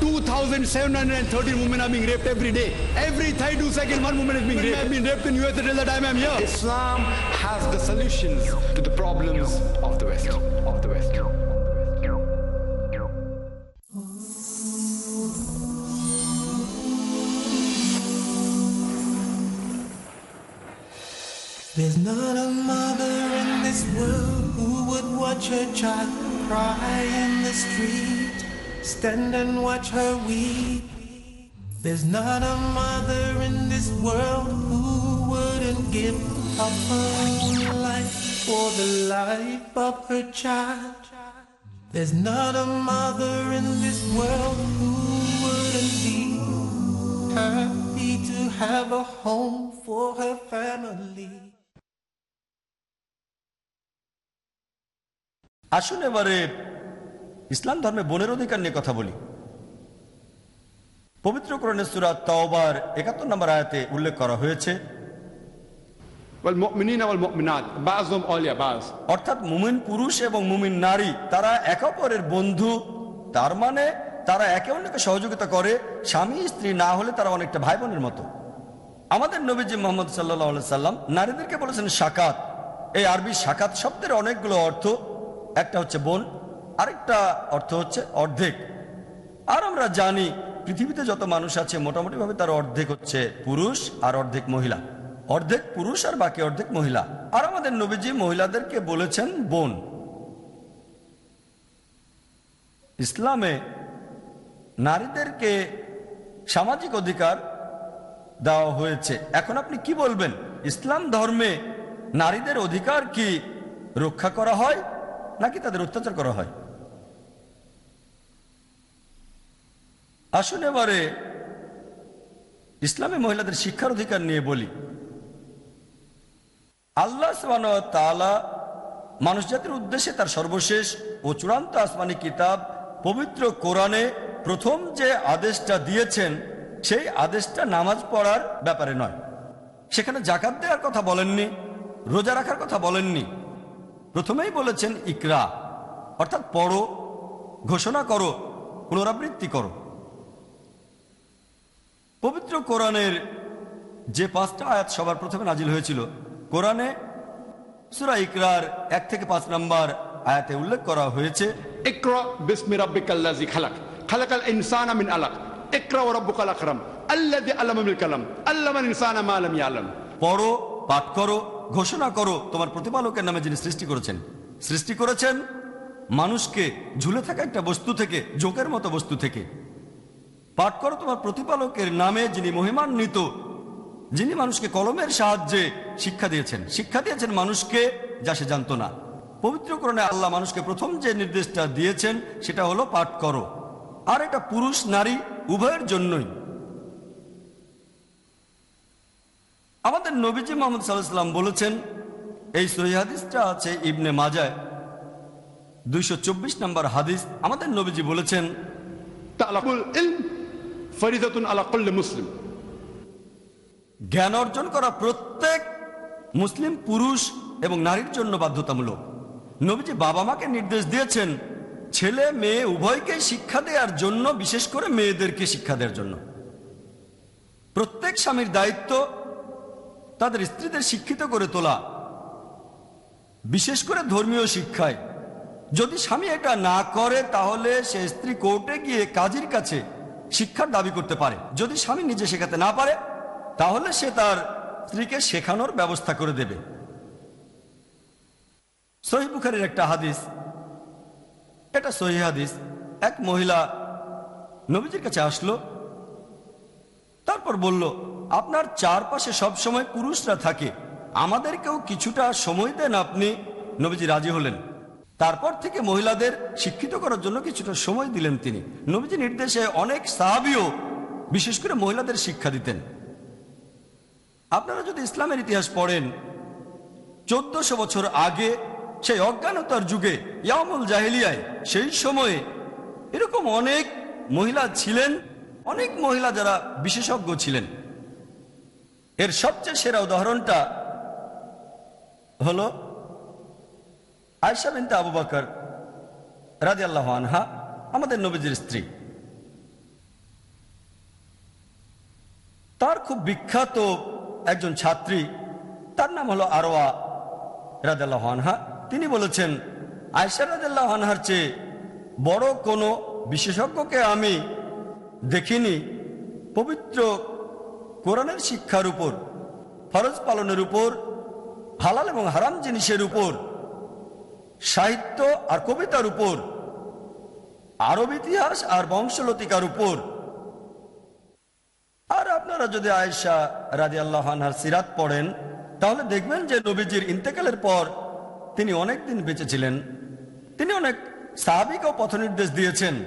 2,713 women are being raped every day. Every 32 seconds, one woman is being raped. I've been raped in US until the time I'm here. Islam has the solutions to the problems of the West. Of the West. There's not a mother in this world who would watch her child cry in the street, stand and watch her weep. There's not a mother in this world who wouldn't give up her own life for the life of her child. There's not a mother in this world who wouldn't be happy to have a home for her family. আসুন এবারে ইসলাম ধর্মে বোনের অধিকার নিয়ে কথা বলি। পবিত্র কোরণের সুরা তাওবার একাত্তর নম্বর আয়াতে উল্লেখ করা হয়েছে অর্থাৎ মুমিন পুরুষ এবং মুমিন নারী তারা এক অপরের বন্ধু তার মানে তারা একে অন্যকে সহযোগিতা করে স্বামী স্ত্রী না হলে তারা অনেকটা ভাই বোনের মতো। আমাদের নবীজি মোহাম্মদ সাল্লা সাল্লাম নারীদেরকে বলেছেন সাকাত। এই আরবি সাকাত শব্দের অনেকগুলো অর্থ একটা হচ্ছে বোন আরেকটা অর্থ হচ্ছে অর্ধেক। আর আমরা জানি পৃথিবীতে যত মানুষ আছে, মোটামুটিভাবে তার অর্ধেক হচ্ছে পুরুষ আর অর্ধেক মহিলা। অর্ধেক পুরুষ আর বাকি অর্ধেক মহিলা। আর আমাদের নবীজি মহিলাদেরকে বলেছেন বোন। ইসলামে নারীদেরকে সামাজিক অধিকার দেওয়া হয়েছে। এখন আপনি কি বলবেন? ইসলাম ধর্মে নারীদের অধিকার কি রক্ষা করা হয় নাকি তাদের অত্যাচার করা হয়? আসুন এবারে ইসলামী মহিলাদের শিক্ষার অধিকার নিয়ে বলি। আল্লাহ তাআলা মানুষ জাতির উদ্দেশ্যে তার সর্বশেষ ও চূড়ান্ত আসমানি কিতাব পবিত্র কোরআনে প্রথম যে আদেশটা দিয়েছেন, সেই আদেশটা নামাজ পড়ার ব্যাপারে নয়। সেখানে জাকাত দেওয়ার কথা বলেননি, রোজা রাখার কথা বলেননি। প্রথমেই বলেছেন, ইকরা, অর্থাৎ পড়ো, ঘোষণা করো, পুনরাবৃত্তি করো। পবিত্র কোরআনের যে পাঁচটা আয়াত সবার প্রথমে নাজিল হয়েছিল কোরআনে সুরা ইকরার এক থেকে পাঁচ নম্বর আয়াতে উল্লেখ করা হয়েছে খালাক আলাক আকরাম কালাম পড়ো পাঠ করো ঘোষণা করো তোমার প্রতিপালকের নামে যিনি সৃষ্টি করেছেন। সৃষ্টি করেছেন মানুষকে ঝুলে থাকা একটা বস্তু থেকে জোকের মতো বস্তু থেকে। পাঠ করো তোমার প্রতিপালকের নামে যিনি মহিমান্বিত, যিনি মানুষকে কলমের সাহায্যে শিক্ষা দিয়েছেন। শিক্ষা দিয়েছেন মানুষকে যা সে জানতো না। পবিত্রকরণে আল্লাহ মানুষকে প্রথম যে নির্দেশটা দিয়েছেন, সেটা হলো পাঠ করো। আর এটা পুরুষ, নারী, উভয়ের জন্যই। আমাদের নবীজি মোহাম্মদ সাল্লাহাম বলেছেন, এই সহিহাদিসটা আছে ইবনে মাজায় দুইশো চব্বিশ নম্বর হাদিস। আমাদের নবীজি বলেছেন মুসলিম। জ্ঞান অর্জন করা প্রত্যেক মুসলিম, পুরুষ এবং নারীর জন্য বাধ্যতামূলক। নবীজি বাবা মাকে নির্দেশ দিয়েছেন, ছেলে, মেয়ে উভয়কে শিক্ষা দেওয়ার জন্য, বিশেষ করে মেয়েদেরকে শিক্ষা দেওয়ার জন্য। প্রত্যেক স্বামীর দায়িত্ব তাদের স্ত্রীদের শিক্ষিত করে তোলা, বিশেষ করে ধর্মীয় শিক্ষায়। যদি স্বামী এটা না করে, তাহলে সে স্ত্রী কোর্টে গিয়ে কাজীর কাছে শিক্ষার দাবি করতে পারে। যদি স্বামী নিজে শেখাতে না পারে, তাহলে সে তার স্ত্রীকে শেখানোর ব্যবস্থা করে দেবে। সহি একটা হাদিস। এটা সহি হাদিস। এক মহিলা নবীজির কাছে আসলো, তারপর বলল, আপনার চারপাশে সব সময় পুরুষরা থাকে। আমাদেরকেও কিছুটা সময় দেন আপনি। নবীজি রাজি হলেন। তারপর থেকে মহিলাদের শিক্ষিত করার জন্য কিছুটা সময় দিলেন তিনি। নবীজি নির্দেশে অনেক সাহাবিও বিশেষ করে মহিলাদের শিক্ষা দিতেন। আপনারা যদি ইসলামের ইতিহাস পড়েন, চোদ্দশো বছর আগে সেই অজ্ঞানতার যুগে ইয়ামুল জাহেলিয়ায়, সেই সময়ে এরকম অনেক মহিলা ছিলেন, অনেক মহিলা যারা বিশেষজ্ঞ ছিলেন। এর সবচেয়ে সেরা উদাহরণটা হলো আয়সা বিনতে আবু বাকর রাজি আল্লাহ আনহা, আমাদের নবীজির স্ত্রী। তার খুব বিখ্যাত একজন ছাত্রী, তার নাম হলো আরোয়া রাজাল্লাহ আনহা। তিনি বলেছেন আয়সা রাজাল্লাহ আনহার চেয়ে বড় কোনো বিশেষজ্ঞকে আমি দেখিনি। পবিত্র কোরআনের শিক্ষার উপর, ফরজ পালনের উপর, হালাল এবং হারাম জিনিসের উপর সাহিত্য আর কবিতার উপর, আরব ইতিহাস আর বংশলতিকার উপর। আর আপনারা যদি আয়েশা রাজি আল্লাহার সিরাত পড়েন, তাহলে দেখবেন যে নবীজির ইন্তেকালের পর তিনি অনেক দিন বেঁচে ছিলেন। তিনি অনেক সাহাবিকও পথ নির্দেশ দিয়েছেন।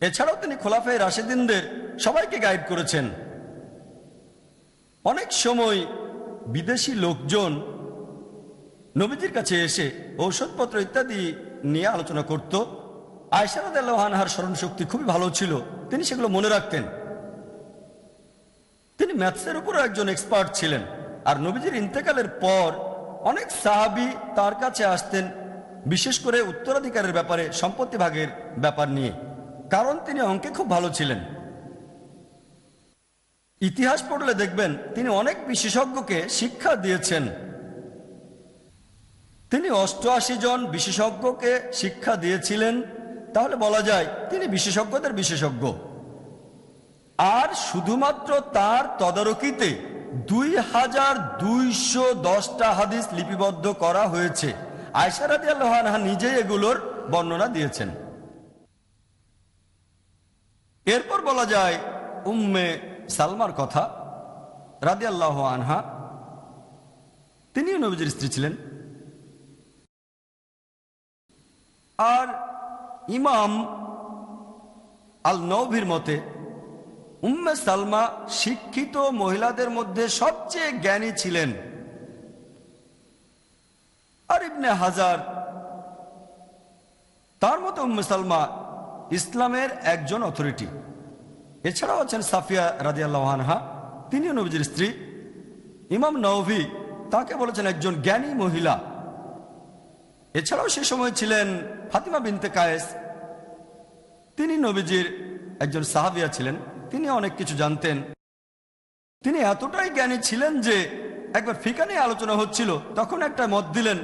এছাড়াও তিনি খোলাফাই রাশেদিনদের সবাইকে গাইড করেছেন। অনেক সময় বিদেশি লোকজন নবীজির কাছে এসে ঔষধপত্র ইত্যাদি নিয়ে আলোচনা করত। আয়সারাদ আল্লাহানহার স্মরণ শক্তি খুবই ভালো ছিল। তিনি সেগুলো মনে রাখতেন। তিনি ম্যাথসের উপরও একজন এক্সপার্ট ছিলেন। আর নবীজির ইন্তেকালের পর অনেক সাহাবি তার কাছে আসতেন, বিশেষ করে উত্তরাধিকারের ব্যাপারে, সম্পত্তি ভাগের ব্যাপার নিয়ে। কারণ তিনি অঙ্কে খুব ভালো ছিলেন। ইতিহাস পড়লে দেখবেন তিনি অনেক বিশেষজ্ঞকে শিক্ষা দিয়েছেন। তিনি অষ্টআশি জন বিশেষজ্ঞকে শিক্ষা দিয়েছিলেন। তাহলে বলা যায়, তিনি বিশেষজ্ঞদের বিশেষজ্ঞ। আর শুধুমাত্র তার তদারকিতে দুই হাজার দুইশো দশটা হাদিস লিপিবদ্ধ করা হয়েছে। আয়সারাদি আল্লাহ নিজেই এগুলোর বর্ণনা দিয়েছেন। এরপর বলা যায়, উম্মে সালমার কথা রাদি আল্লাহ আনহা, তিনিও নবীজির স্ত্রী ছিলেন। আর ইমাম আল নৌভির মতে, উম্মে সালমা শিক্ষিত মহিলাদের মধ্যে সবচেয়ে জ্ঞানী ছিলেন। আর ইবনে হাজার, তার মতো উম্মে সালমা ইসলামের একজন অথরিটি। এছাড়াও আছেন সাফিয়া রাজিয়াল্লাহ আনহা, তিনিও নবীজির স্ত্রী। ইমাম নওভি তাকে বলেছেন একজন জ্ঞানী মহিলা। এছাড়াও সে সময় ছিলেন ফাতিমা বিনতে কায়েস। তিনি নবীজির একজন সাহাবিয়া ছিলেন। তিনি অনেক কিছু জানতেন। তিনি এতটাই জ্ঞানী ছিলেন যে একবার ফিকা নিয়ে আলোচনা হচ্ছিল, তখন একটা মত দিলেন।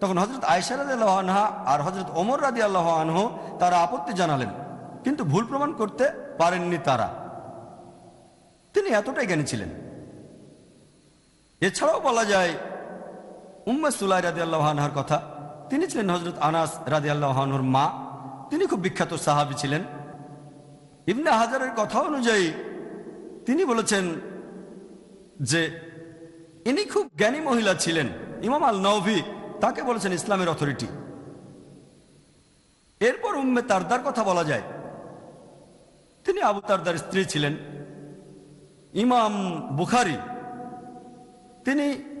তখন হজরত আয়সা রাজি আনহা আর হজরত ওমর রাজি আল্লাহ আনহ তারা আপত্তি জানালেন, কিন্তু ভুল প্রমাণ করতে পারেননি তারা। তিনি এতটাই জ্ঞানী ছিলেন। এছাড়াও বলা যায়, উম্মে সুলাই রাজি আল্লাহ আনহার কথা তিনি ছিলেন হজরত আনাস রাজি আল্লাহ আনহর মা। তিনি খুব বিখ্যাত সাহাবি ছিলেন। ইবনে হাজারের কথা অনুযায়ী তিনি বলেছেন যে ইনি খুব জ্ঞানী মহিলা ছিলেন। ইমাম আল নৌভি তাকে বলেছেন ইসলামের অথরিটি। এরপর উম্মে তারদার কথা বলা যায়। তিনি আবু তারদার স্ত্রী ছিলেন। ইমাম বুখারি। তিনি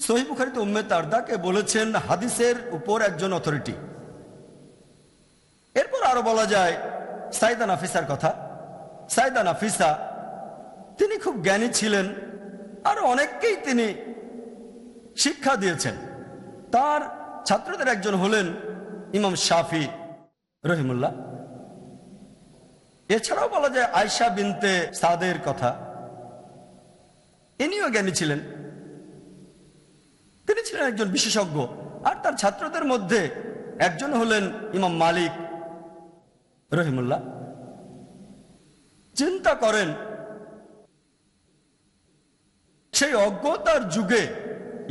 সহি বুখারিতে উম্মে তারদাকে বলেছেন হাদিসের উপর একজন অথরিটি এরপর আরও বলা যায়, সাইদা নাফিসার কথা। সাইদা নাফিসা, তিনি খুব জ্ঞানী ছিলেন, আর অনেককেই তিনি শিক্ষা দিয়েছেন। তার ছাত্রদের একজন হলেন ইমাম শাফি রহিমুল্লাহ। এছাড়াও বলা যায় আয়সা বিনতে সাদের কথা। ইনিও জ্ঞানী ছিলেন। ছিলেন একজন বিশেষজ্ঞ। আর তার ছাত্রদের মধ্যে একজন হলেন ইমাম মালিক রহিমুল্লাহ। চিন্তা করেন, সেই অজ্ঞতার যুগে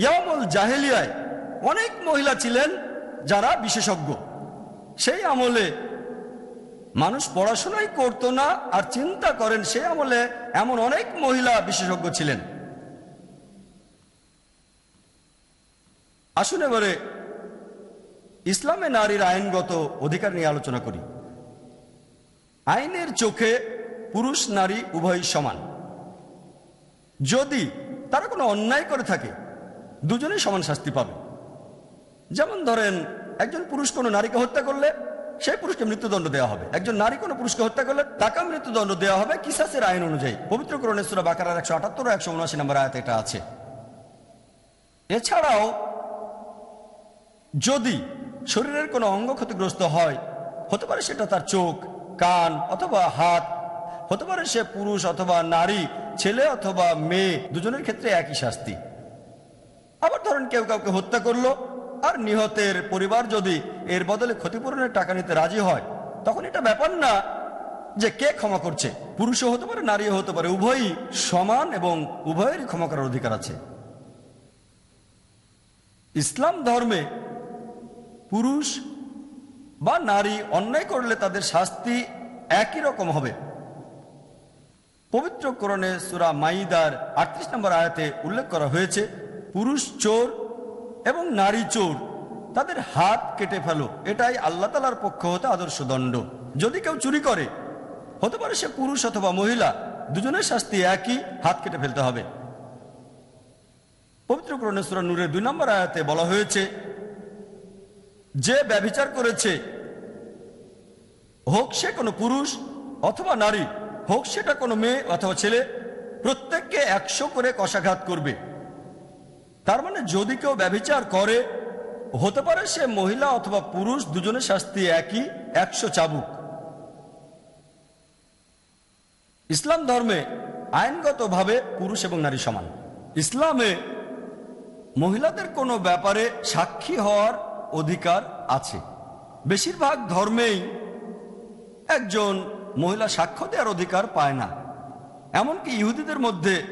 ইয়ামল জাহেলিয়ায় অনেক মহিলা ছিলেন যারা বিশেষজ্ঞ। সেই আমলে মানুষ পড়াশোনাই করতো না, আর চিন্তা করেন সেই আমলে এমন অনেক মহিলা বিশেষজ্ঞ ছিলেন। আসুন এবারে ইসলামে নারীর আইনগত অধিকার নিয়ে আলোচনা করি। আইনের চোখে পুরুষ, নারী উভয় সমান। যদি তারা কোনো অন্যায় করে থাকে, দুজনেই সমান শাস্তি পাবে। যেমন ধরেন, একজন পুরুষ কোনো নারীকে হত্যা করলে সেই পুরুষকে মৃত্যুদণ্ড দেওয়া হবে। একজন নারী কোনো পুরুষকে হত্যা করলে তাকে মৃত্যুদণ্ড দেওয়া হবে কিসাসের আইন অনুযায়ী। পবিত্র করণের বাকার একশো আটাত্তর একশো উনআশি নম্বর আয়াত এটা আছে। এছাড়াও যদি শরীরের কোনো অঙ্গ ক্ষতিগ্রস্ত হয়, হতে পারে সেটা তার চোখ, কান অথবা হাত, হতে পারে সে পুরুষ অথবা নারী, ছেলে অথবা মেয়ে, দুজনের ক্ষেত্রে একই শাস্তি। আবার ধরেন কেউ কাউকে হত্যা করল, আর নিহতের পরিবার যদি এর বদলে ক্ষতিপূরণের টাকা নিতে রাজি হয়, তখন এটা ব্যাপার না যে কে ক্ষমা করছে। পুরুষও হতে পারে, নারীও হতে পারে, উভয়ই সমান এবং উভয়েরই ক্ষমা করার অধিকার আছে। ইসলাম ধর্মে পুরুষ বা নারী অন্যায় করলে তাদের শাস্তি একই রকম হবে। পবিত্র কোরণে সুরা মাইদার আটত্রিশ নম্বর আয়াতে উল্লেখ করা হয়েছে, পুরুষ চোর এবং নারী চোর তাদের হাত কেটে ফেলো, এটাই আল্লাহ তালার পক্ষ হতে আদর্শ দণ্ড। যদি কেউ চুরি করে, হতে পারে সে পুরুষ অথবা মহিলা, দুজনের শাস্তি একই, হাত কেটে ফেলতে হবে। পবিত্র কোরণে সুরা নূরের দুই নম্বর আয়াতে বলা হয়েছে যে ব্যভিচার করেছে, হোক সে কোনো পুরুষ অথবা নারী, হোক সেটা কোনো মেয়ে অথবা ছেলে, প্রত্যেককে একশো করে কষাঘাত করবে। তার মানে যদি কেউ ব্যভিচার করে, হতে পারে সে মহিলা অথবা পুরুষ, দুজনের শাস্তি একই, একশো চাবুক। ইসলাম ধর্মে আইনগতভাবে পুরুষ এবং নারী সমান। ইসলামে মহিলাদের কোনো ব্যাপারে সাক্ষী হওয়ার অধিকার আছে। বেশিরভাগ ধর্মেই একজন মহিলা সাক্ষ্য দেওয়ার অধিকার পায় না। এমনকি ইহুদিদের মধ্যে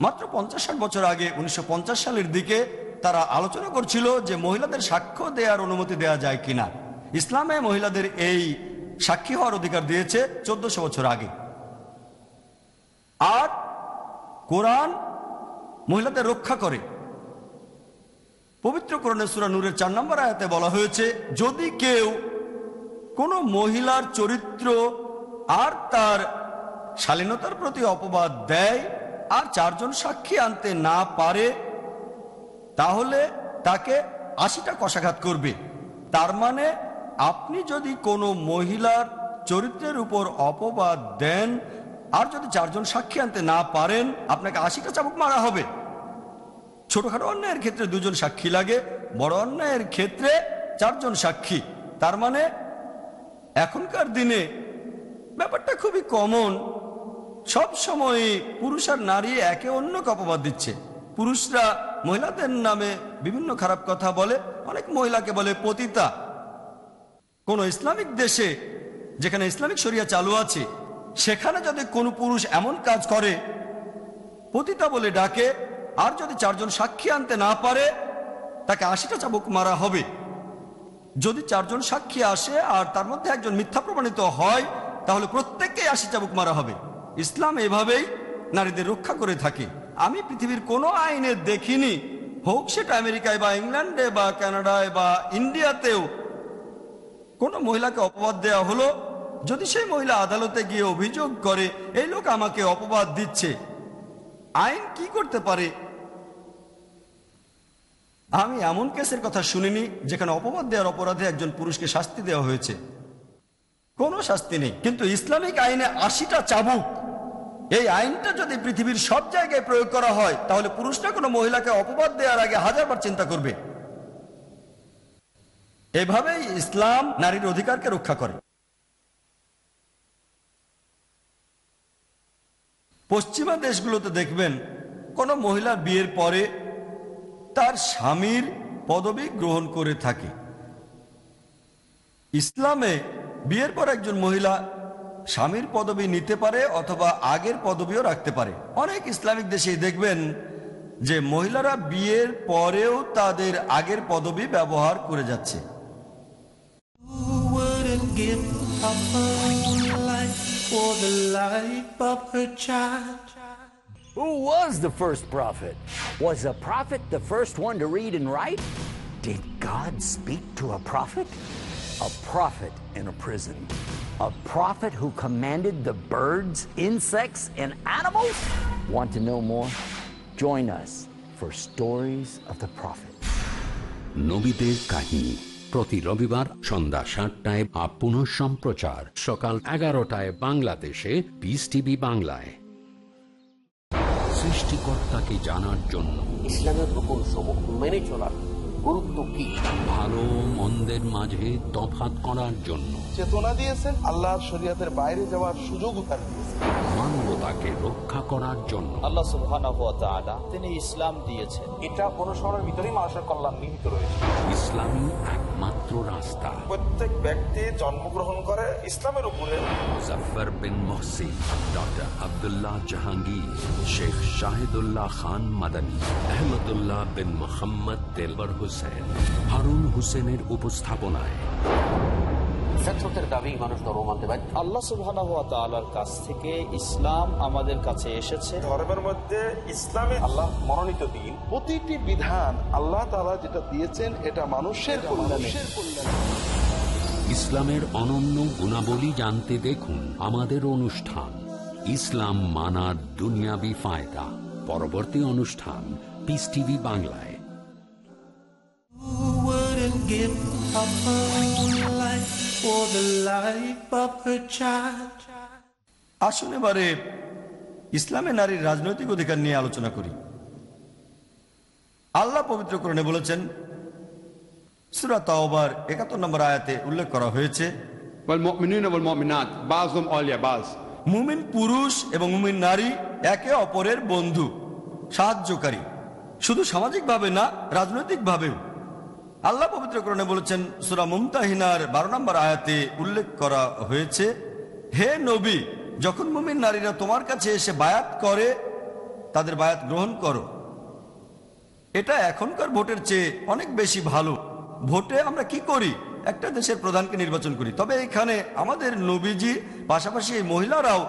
মাত্র পঞ্চাশ ষাট বছর আগে উনিশশো পঞ্চাশ সালের দিকে তারা আলোচনা করছিল যে মহিলাদের সাক্ষ্য দেওয়ার অনুমতি দেওয়া যায় কিনা। ইসলামে মহিলাদের এই সাক্ষী হওয়ার অধিকার দিয়েছে চোদ্দশো বছর আগে। আর কোরআন মহিলাদের রক্ষা করে। পবিত্র কোরআনে সুরা নূরের চার নম্বর আয়াতে বলা হয়েছে, যদি কেউ কোনো মহিলার চরিত্র আর তার শালীনতার প্রতি অপবাদ দেয় আর চারজন সাক্ষী আনতে না পারে, তাহলে তাকে আশিটা কষাঘাত করবে। তার মানে আপনি যদি কোনো মহিলার চরিত্রের উপর অপবাদ দেন আর যদি চারজন সাক্ষী আনতে না পারেন, আপনাকে আশিটা চাবুক মারা হবে। ছোটখাটো অন্যায়ের ক্ষেত্রে দুজন সাক্ষী লাগে, বড় অন্যায়ের ক্ষেত্রে চারজন সাক্ষী। তার মানে এখনকার দিনে ব্যাপারটা খুবই কমন সব সময় পুরুষ আর নারী একে অন্যকে অপবাদ দিচ্ছে। পুরুষরা মহিলাদের নামে বিভিন্ন খারাপ কথা বলে, অনেক মহিলাকে বলে পতিতা। কোন ইসলামিক দেশে, যেখানে ইসলামিক শরিয়া চালু আছে, সেখানে যদি কোনো পুরুষ এমন কাজ করে, পতিতা বলে ডাকে আর যদি চারজন সাক্ষী আনতে না পারে, তাকে আশিটা চাবুক মারা হবে। যদি চারজন সাক্ষী আসে আর তার মধ্যে একজন মিথ্যা প্রমাণিত হয়, তাহলে প্রত্যেককে আশি চাবুক মারা হবে। ইসলাম এভাবেই নারীদের রক্ষা করে থাকে। আমি পৃথিবীর কোনো আইনে দেখিনি। হোক সেটা আমেরিকায় বা ইংল্যান্ডে বা কানাডায় বা ইন্ডিয়াতেও কোনো মহিলাকে অপবাদ দেওয়া হলো। যদি সেই মহিলা আদালতে গিয়ে অভিযোগ করে, এই লোক আমাকে অপবাদ দিচ্ছে। আইন কি করতে পারে? আমি এমন কেসের কথা শুনিনি যেখানে অপবাদ দেওয়ার অপরাধে একজন পুরুষকে শাস্তি দেওয়া হয়েছে। কোনো শাস্তি নেই। কিন্তু ইসলামিক আইনে আশিটা চাবুক। এই আইনটা যদি পৃথিবীর সব জায়গায় প্রয়োগ করা হয়, তাহলে পুরুষরা কোনো মহিলাকে অপবাদ দেওয়ার আগে হাজারবার চিন্তা করবে। এভাবেই ইসলাম নারীর অধিকারকে রক্ষা করে। পশ্চিমা দেশগুলোতে দেখবেন, কোনো মহিলা বিয়ের পরে তার স্বামীর পদবি গ্রহণ করে থাকে। ইসলামে বিয়ের পর একজন মহিলা স্বামীর পদবি নিতে পারে অথবা আগের পদবিও রাখতে পারে। অনেক ইসলামিক দেশেই দেখবেন যে মহিলারা বিয়ের পরেও তাদের আগের পদবি ব্যবহার করে যাচ্ছে। for the life of her child? Who was the first prophet? Was a prophet the first one to read and write? Did God speak to a prophet? A prophet in a prison. A prophet who commanded the birds, insects, and animals? Want to know more? Join us for Stories of the Prophet. নবীদের কাহিনী প্রতি রবিবার সন্ধ্যা সাতটায় up পুনঃ সম্প্রচার। সকাল এগারোটায় বাংলাদেশে পিস টিভি বাংলায়। সৃষ্টিকর্তাকে জানার জন্য। ইসলামের রকম সমূহ মেনে চলার গুরুত্ব কি? ভালো মন্দের মাঝে তফাৎ করার জন্য। চেতনা দিয়েছেন আল্লাহর শরীয়তের বাইরে যাওয়ার সুযোগও তার দিয়েছেন। মানবতাকে রক্ষা করার জন্য। আল্লাহ সুবহানাহু তিনি ইসলাম দিয়েছেন। এটা অনুসরণের ভিতরেই মানুষের কল্যাণ নিহিত রয়েছে। ইসলামী একমাত্র রাস্তা। প্রত্যেক ব্যক্তি জন্মগ্রহণ করে ইসলামের উপরে। মুজফার বিন মহসিন ডক্টর আব্দুল্লাহ জাহাঙ্গীর শেখ শাহিদুল্লাহ খান মাদানী আহমদুল্লাহ বিন মোহাম্মদ তেলবর হোসেন হারুন হোসেনের উপস্থাপনায়। দাবি মানুষ ধর্ম মানতে বাধ্য আল্লাহ সুবহানাহু ওয়া তাআলার কাছ থেকে ইসলাম আমাদের কাছে এসেছে। ধর্মের মধ্যে ইসলামে আল্লাহ মনোনীত দিন। প্রতিটি বিধান আল্লাহ তাআলা যেটা দিয়েছেন এটা মানুষের কল্যাণে। ইসলামের অনন্য গুণাবলী জানতে দেখুন আমাদের অনুষ্ঠান ইসলাম মানার দুনিয়াবি ফায়দা। পরবর্তী অনুষ্ঠান পিস টিভি বাংলায়। give up her life for the life of her child. আসুন এবারে ইসলামে নারীর রাজনৈতিক অধিকার নিয়ে আলোচনা করি। আল্লাহ পবিত্র করণে বলেছেন সুরা তাওবার একাত্তর নম্বর আয়াতে উল্লেখ করা হয়েছে মুমিন পুরুষ এবং মুমিন নারী একে অপরের বন্ধু সাহায্যকারী। শুধু সামাজিকভাবে না রাজনৈতিকভাবেও। আল্লাহ পবিত্র পবিত্রকরণে বলেছেন, সুরা মুমতাহিনার বারো নম্বর আয়াতে উল্লেখ করা হয়েছে, হে নবী, যখন মুমিন নারীরা তোমার কাছে এসে বায়াত করে, তাদের বায়াত গ্রহণ করো। এটা এখনকার ভোটের চেয়ে অনেক বেশি ভালো। ভোটে আমরা কি করি? একটা দেশের প্রধানকে নির্বাচন করি। তবে এখানে আমাদের নবীজি, পাশাপাশি এই মহিলারাও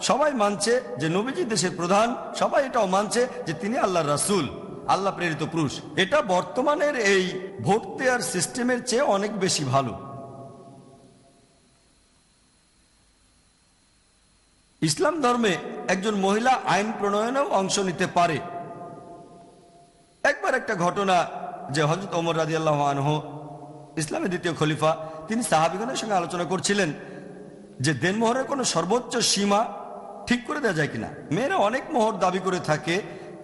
সবাই মানছে যে নবীজি দেশের প্রধান, সবাই এটাও মানছে যে তিনি আল্লাহর রাসূল। আল্লাহ প্রেরিত পুরুষ, এটা বর্তমানের এই ভোট দেওয়ার সিস্টেমের চেয়ে অনেক বেশি ভালো। ইসলাম ধর্মে একজন মহিলা আইন প্রণয়নেও অংশ নিতে পারে। একবার একটা ঘটনা যে হজরত ওমর রাজি আল্লাহ আনহ, ইসলামের দ্বিতীয় খলিফা, তিনি সাহাবিগণের সঙ্গে আলোচনা করছিলেন যে দেনমোহরের কোনো সর্বোচ্চ সীমা ঠিক করে দেওয়া যায় কিনা। মেয়েরা অনেক মোহর দাবি করে থাকে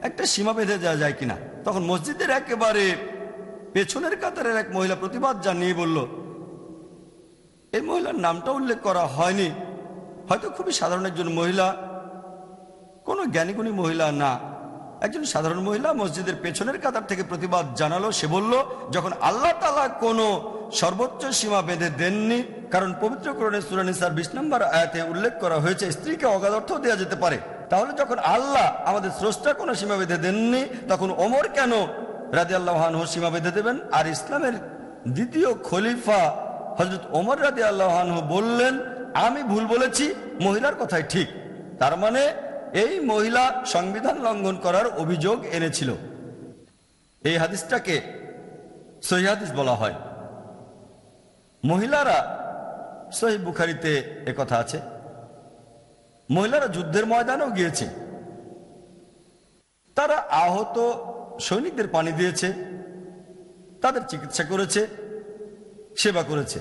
একটা সীমা বেঁধে দেওয়া যায় কিনা? তখন মসজিদের একেবারে পেছনের কাতারের এক মহিলা প্রতিবাদ জানিয়ে বলল, এই মহিলার নামটা উল্লেখ করা হয়নি। হয়তো খুবই সাধারণ একজন মহিলা। কোনো জ্ঞানীগুণী মহিলা না। একজন সাধারণ মহিলা মসজিদের পেছনের কাতার থেকে প্রতিবাদ জানালো। সে বলল, যখন আল্লাহ তালা কোনো সর্বোচ্চ সীমা বেঁধে দেননি, কারণ পবিত্র করণে সুরানিসার বিশ নম্বর আয়াতে উল্লেখ করা হয়েছে, স্ত্রীকে অগাধ অর্থ দেওয়া যেতে পারে। তাহলে যখন আল্লাহ আমাদের স্রষ্টা কোনো সীমা বেঁধে দেননি, তখন ওমর কেন রাজি আল্লাহ সীমা বেঁধে দেবেন? আর ইসলামের দ্বিতীয় খলিফা হজরত ওমর রাজি আল্লাহ বললেন, আমি ভুল বলেছি, মহিলার কথাই ঠিক। তার মানে এই মহিলা সংবিধান লঙ্ঘন করার অভিযোগ এনেছিল। এই হাদিসটাকে সহি হাদিস বলা হয়। মহিলারা, সহি বুখারিতে কথা আছে, মহিলারা যুদ্ধের ময়দানেও গিয়েছে। তারা আহত সৈনিকদের পানি দিয়েছে, তাদের চিকিৎসা করেছে, সেবা করেছে।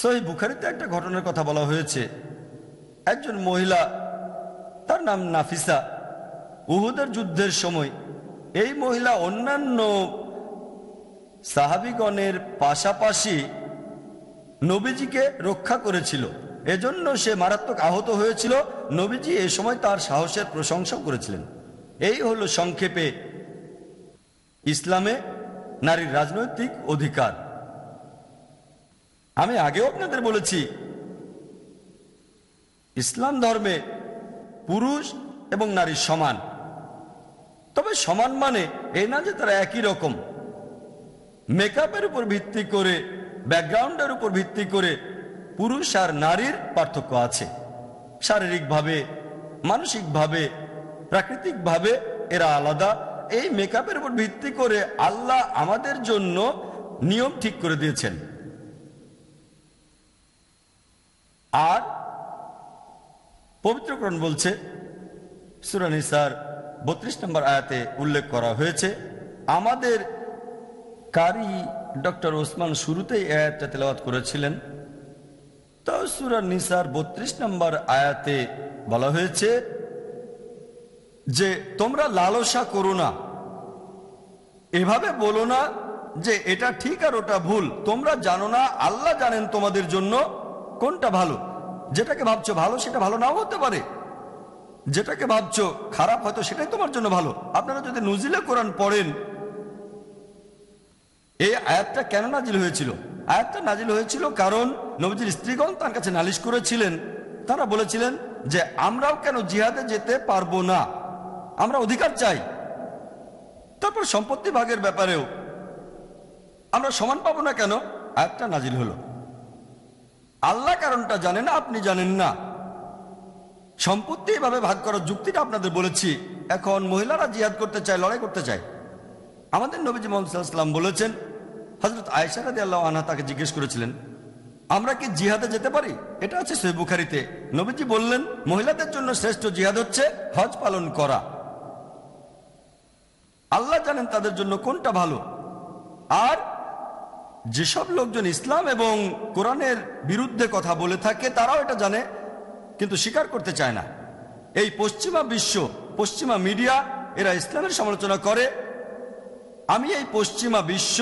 সহি বুখারিতে একটা ঘটনার কথা বলা হয়েছে। একজন মহিলা তার নাম নাফিসা। উহুদের যুদ্ধের সময় এই মহিলা অন্যান্য সাহাবিগণের পাশাপাশি নবীজিকে রক্ষা করেছিল। এজন্য সে মারাত্মক আহত হয়েছিল। নবীজি এ সময় তার সাহসের প্রশংসা করেছিলেন। এই হলো সংক্ষেপে ইসলামে নারীর রাজনৈতিক অধিকার। আমি আগেও আপনাদের বলেছি, ইসলাম ধর্মে পুরুষ এবং নারী সমান। তবে সমান মানে এই না যে তারা একই রকম। মেকআপের উপর ভিত্তি করে, ব্যাকগ্রাউন্ডের উপর ভিত্তি করে পুরুষ আর নারীর পার্থক্য আছে। শারীরিকভাবে, মানসিকভাবে, প্রাকৃতিকভাবে এরা আলাদা। এই মেকআপের উপর ভিত্তি করে আল্লাহ আমাদের জন্য নিয়ম ঠিক করে দিয়েছেন। আর পবিত্রকরণ বলছে সুরানিসার বত্রিশ নম্বর আয়াতে উল্লেখ করা হয়েছে, আমাদের কারি ডক্টর ওসমান শুরুতেই আয়াতটা তেলাওয়াত করেছিলেন। তো সুরা নিসার বত্রিশ নম্বর আয়াতে বলা হয়েছে যে, তোমরা লালসা করো না। এভাবে বলো না যে, এটা ঠিক আর ওটা ভুল। তোমরা জানো না, আল্লাহ জানেন তোমাদের জন্য কোনটা ভালো। যেটাকে ভাবছ ভালো, সেটা ভালো নাও হতে পারে। যেটাকে ভাবছ খারাপ, হয়তো সেটাই তোমার জন্য ভালো। আপনারা যদি নজিলে কোরআন পড়েন, এই আয়াতটা কেন নাজিল হয়েছিল? আয়াতটা নাজিল হয়েছিল কারণ নবীজির স্ত্রীগণ তার কাছে নালিশ করেছিলেন। তারা বলেছিলেন যে, আমরাও কেন জিহাদে যেতে পারব না? আমরা অধিকার চাই। তারপর সম্পত্তি ভাগের ব্যাপারেও আমরা সমান পাবো না কেন? আয়াতটা নাজিল হলো। আল্লাহ কারণটা জানেন, আপনি জানেন না। সম্পত্তি এভাবে ভাগ করার যুক্তিটা আপনাদের বলেছি। এখন মহিলারা জিহাদ করতে চায়, লড়াই করতে চায়। আমাদের নবীজি মোহাম্মদাল্লাম বলেছেন হজরত আয়সারাদি আল্লাহ আনহা তাকে জিজ্ঞেস করেছিলেন, আমরা কি জিহাদে যেতে পারি? এটা আছে সই বুখারিতে। নবীজি বললেন, মহিলাদের জন্য শ্রেষ্ঠ জিহাদ হচ্ছে হজ পালন করা। আল্লাহ জানেন তাদের জন্য কোনটা ভালো। আর যেসব লোকজন ইসলাম এবং কোরআনের বিরুদ্ধে কথা বলে থাকে, তারাও এটা জানে, কিন্তু স্বীকার করতে চায় না। এই পশ্চিমা বিশ্ব, পশ্চিমা মিডিয়া, এরা ইসলামের সমালোচনা করে। আমি এই পশ্চিমা বিশ্ব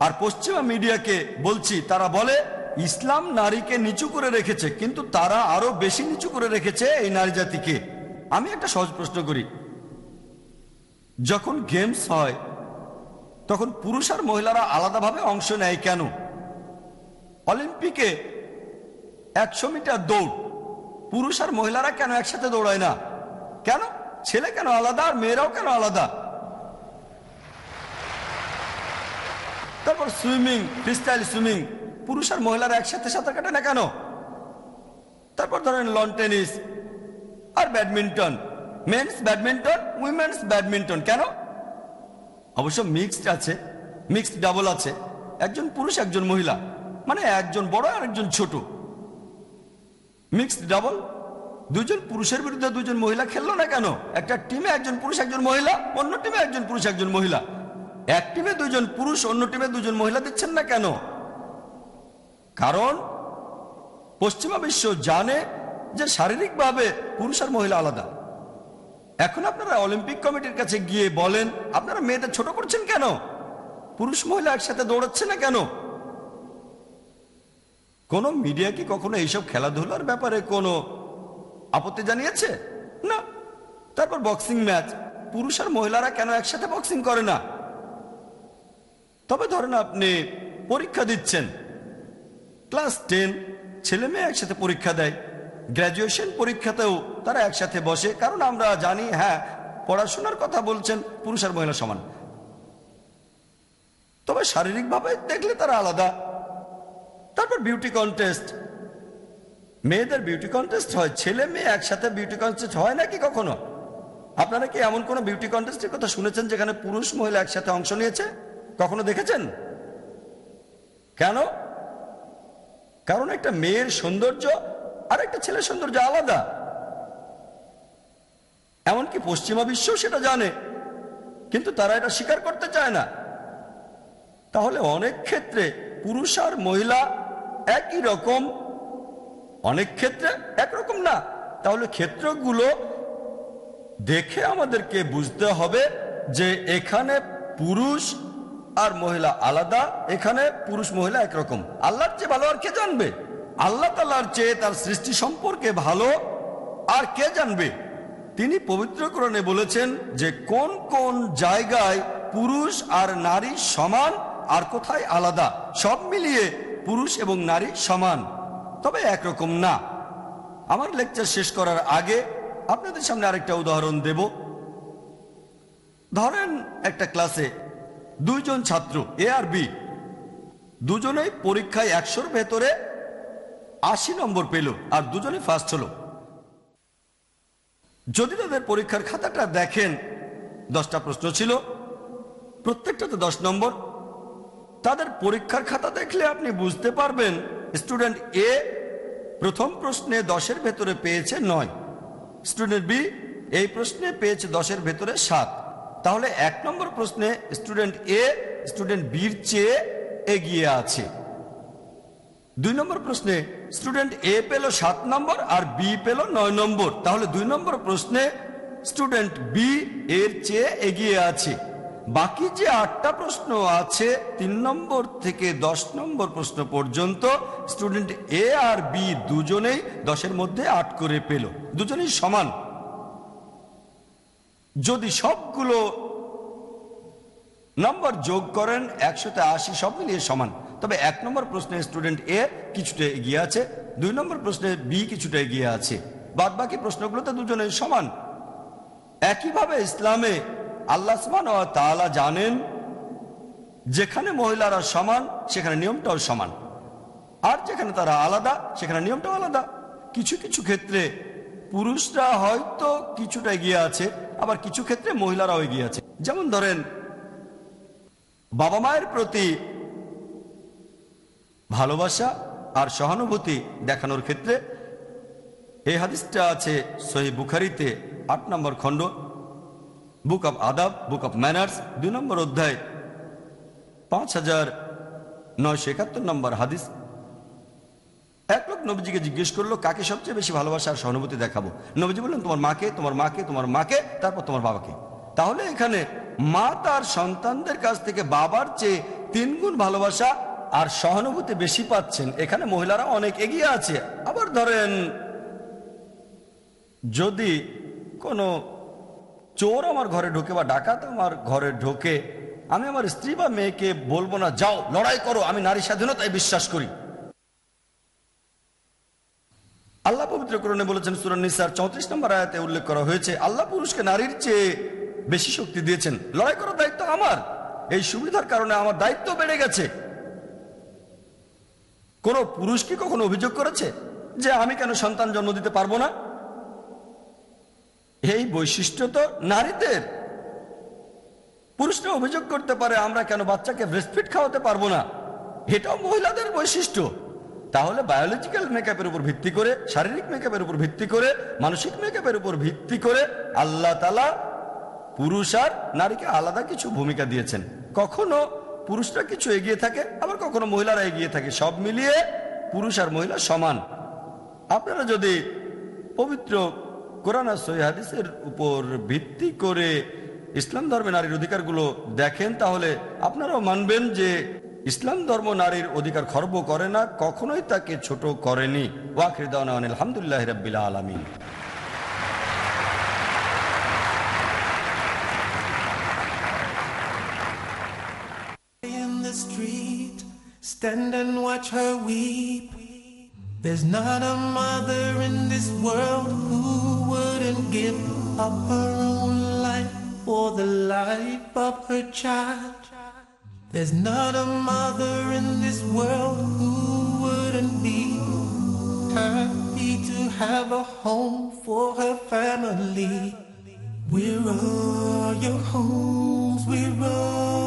আর পশ্চিমা মিডিয়াকে বলছি, তারা বলে, ইসলাম নারীকে নিচু করে রেখেছে, কিন্তু তারা আরও বেশি নিচু করে রেখেছে এই নারী জাতিকে। আমি একটা সহজ প্রশ্ন করি। যখন গেমস হয় তখন পুরুষ আর মহিলারা আলাদাভাবে অংশ নেয় কেন? অলিম্পিকে একশো মিটার দৌড়। পুরুষ আর মহিলারা কেন একসাথে দৌড়ায় না? কেন? ছেলে কেন আলাদা আর মেয়েরাও কেন আলাদা? তারপর সুইমিং, ফ্রিস্টাইল সুইমিং। পুরুষ আর মহিলারা একসাথে সাঁতার কাটে না কেন? তারপর ধরেন লন টেনিস আর badminton. Men's badminton women's badminton কেন? অবশ্য মিক্সড আছে মিক্সড ডাবল আছে। একজন পুরুষ, একজন মহিলা। মানে একজন বড় আর একজন ছোট। মিক্সড ডাবল দুজন পুরুষের বিরুদ্ধে দুজন মহিলা খেললো না কেন? একটা টিমে একজন পুরুষ, একজন মহিলা, অন্য টিমে একজন পুরুষ, একজন মহিলা। এক টিমে দুজন পুরুষ, অন্য টিমে দুজন মহিলা দিচ্ছেন না কেন? কারণ পশ্চিমা বিশ্ব জানে যে শারীরিকভাবে পুরুষ আর মহিলা আলাদা। এখন আপনারা অলিম্পিক কমিটির কাছে গিয়ে বলেন, আপনারা মেয়েদের ছোট করছেন কেন? পুরুষ মহিলা একসাথে দৌড়াচ্ছে না কেন? কোন মিডিয়া কি কখনো এইসব খেলাধুলার ব্যাপারে কোনো আপত্তি জানিয়েছে? না। তারপর বক্সিং ম্যাচ, পুরুষ আর মহিলারা কেন একসাথে বক্সিং করে না? তবে ধরেন আপনি পরীক্ষা দিচ্ছেন, ক্লাস টেন, ছেলে মেয়ে একসাথে পরীক্ষা দেয়। গ্র্যাজুয়েশন পরীক্ষাতেও তারা একসাথে বসে, কারণ আমরা জানি হ্যাঁ পড়াশোনার কথা বলছেন পুরুষ আর মহিলা সমান। তবে শারীরিকভাবে দেখলে তারা আলাদা। তারপর বিউটি কন্টেস্ট মেয়েদের বিউটি কন্টেস্ট হয়, ছেলে মেয়ে একসাথে বিউটি কন্টেস্ট হয় নাকি কখনো? আপনারা কি এমন কোনো বিউটি কন্টেস্টের কথা শুনেছেন যেখানে পুরুষ মহিলা একসাথে অংশ নিয়েছে? কখনো দেখেছেন? কেন? কারণ একটা মেয়ের সৌন্দর্য আর একটা ছেলের সৌন্দর্য আলাদা। এমনকি পশ্চিমা বিশ্ব সেটা জানে, কিন্তু তারা এটা স্বীকার করতে চায় না। তাহলে অনেক ক্ষেত্রে পুরুষ আর মহিলা একই রকম, অনেক ক্ষেত্রে একরকম না। তাহলে ক্ষেত্রগুলো দেখে আমাদেরকে বুঝতে হবে যে এখানে পুরুষ আর মহিলা আলাদা, এখানে পুরুষ মহিলা একরকম। আল্লাহর চেয়ে ভালো আর কে জানবে? আল্লাহ তাল্লাহর চেয়ে তার সৃষ্টি সম্পর্কে ভালো, আর কে জানবে? তিনি পবিত্রকরণে বলেছেন যে কোন কোন জায়গায় পুরুষ আর নারী সমান আর কোথায় আলাদা, সব মিলিয়ে পুরুষ এবং নারী সমান। তবে একরকম না। আমার লেকচার শেষ করার আগে আপনাদের সামনে আরেকটা উদাহরণ দেব। ধরেন একটা ক্লাসে দুইজন ছাত্র এ আর বি দুজনেই পরীক্ষায় একশোর ভেতরে আশি নম্বর পেল আর দুজনে ফার্স্ট হলো। যদি তাদের পরীক্ষার খাতাটা দেখেন, দশটা প্রশ্ন ছিল প্রত্যেকটাতে দশ নম্বর। তাদের পরীক্ষার খাতা দেখলে আপনি বুঝতে পারবেন স্টুডেন্ট এ প্রথম প্রশ্নে দশের ভেতরে পেয়েছে নয়। স্টুডেন্ট বি এই প্রশ্নে পেয়েছে দশের ভেতরে সাত। তাহলে এক নম্বর প্রশ্নে স্টুডেন্ট এ স্টুডেন্ট বির চেয়ে এগিয়ে আছে। দুই নম্বর প্রশ্নে স্টুডেন্ট এ পেল সাত নম্বর আর বি পেল নয় নম্বর। তাহলে দুই নম্বর প্রশ্নে স্টুডেন্ট বি এর চেয়ে এগিয়ে আছে। বাকি যে আটটা প্রশ্ন আছে, তিন নম্বর থেকে দশ নম্বর প্রশ্ন পর্যন্ত স্টুডেন্ট এ আর বি দুজনেই দশের মধ্যে আট করে পেল। দুজনেই সমান। যদি সবগুলো নম্বর যোগ করেন, একশোতে আশি সব মিলিয়ে সমান। তবে এক নম্বর প্রশ্নে স্টুডেন্ট এ কিছুটা এগিয়ে আছে, দুই নম্বর প্রশ্নে বি কিছুটা এগিয়ে আছে। বাদ বাকি প্রশ্নগুলোতে দুজনে সমান। একইভাবে ইসলামে আল্লাহ তাআলা জানেন, যেখানে মহিলারা সমান, সেখানে নিয়মটাও সমান। আর যেখানে তারা আলাদা, সেখানে নিয়মটাও আলাদা। কিছু কিছু ক্ষেত্রে পুরুষরা হয়তো কিছুটা এগিয়ে আছে, আবার কিছু ক্ষেত্রে মহিলারাও এগিয়ে আছে। যেমন ধরেন, বাবা মায়ের প্রতি ভালোবাসা আর সহানুভূতি দেখানোর ক্ষেত্রে এই হাদিসটা আছে সহি বুখারিতে আট নম্বর খণ্ড, বুক অফ আদাব, বুক অফ ম্যানার্স, দুই নম্বর অধ্যায়, পাঁচ হাজার নয়শো একাত্তর নম্বর হাদিস। এক লোক নবীজিকে জিজ্ঞেস করল, কাকে সবচেয়ে বেশি ভালোবাসা আর সহানুভূতি দেখাবো? নবীজি বললেন, তোমার মাকে তোমার মাকে তোমার মাকে, তারপর তোমার বাবাকে। তাহলে এখানে মা তার সন্তানদের কাছ থেকে বাবার চেয়ে তিন গুণ ভালোবাসা আর সহানুভূতি বেশি পাচ্ছেন। এখানে মহিলারা অনেক এগিয়ে আছে। আবার ধরেন, যদি কোনো চোর আমার ঘরে ঢোকে বা ডাকাত আমার ঘরে ঢোকে, আমি আমার স্ত্রী বা মেয়েকে বলব না, যাও, লড়াই করো, আমি নারী স্বাধীনতায় বিশ্বাস করি। আল্লাহ পবিত্রকরণে বলেছেন সুরান নিসার চৌত্রিশ নম্বর আয়াতে উল্লেখ করা হয়েছে, আল্লাহ পুরুষকে নারীর চেয়ে বেশি শক্তি দিয়েছেন। লড়াই করার দায়িত্ব আমার। এই সুবিধার কারণে আমার দায়িত্ব বেড়ে গেছে। কোন পুরুষ কি কখনো অভিযোগ করেছে যে আমি কেন সন্তান জন্ম দিতে পারব না? এই বৈশিষ্ট্য তো নারীদের। পুরুষরা অভিযোগ করতে পারে, আমরা কেন বাচ্চাকে ব্রেস্টফিট খাওয়াতে পারব না? এটাও মহিলাদের বৈশিষ্ট্য। তাহলে বায়োলজিক্যাল মেকআপের উপর ভিত্তি করে, শারীরিক মেকআপের উপর ভিত্তি করে, মানসিক মেকআপের উপর ভিত্তি করে আল্লাহ তালা পুরুষ আর নারীকে আলাদা কিছু ভূমিকা দিয়েছেন। কখনো পুরুষরা কিছু এগিয়ে থাকে, আবার কখনো মহিলারা এগিয়ে থাকে। সব মিলিয়ে পুরুষ আর মহিলা সমান। আপনারা যদি পবিত্র কোরআন হাদিসের উপর ভিত্তি করে ইসলাম ধর্মে নারীর অধিকারগুলো দেখেন, তাহলে আপনারাও মানবেন যে ইসলাম ধর্ম নারীর অধিকার খর্ব করে না, কখনোই তাকে ছোট করেনি। ওয়াকিদান আলহামদুলিল্লাহ রবিল আলমিন। Stand and watch her weep. There's not a mother in this world who wouldn't give up her own life for the life of her child. There's not a mother in this world who wouldn't be happy to have a home for her family. We're all your homes? Where are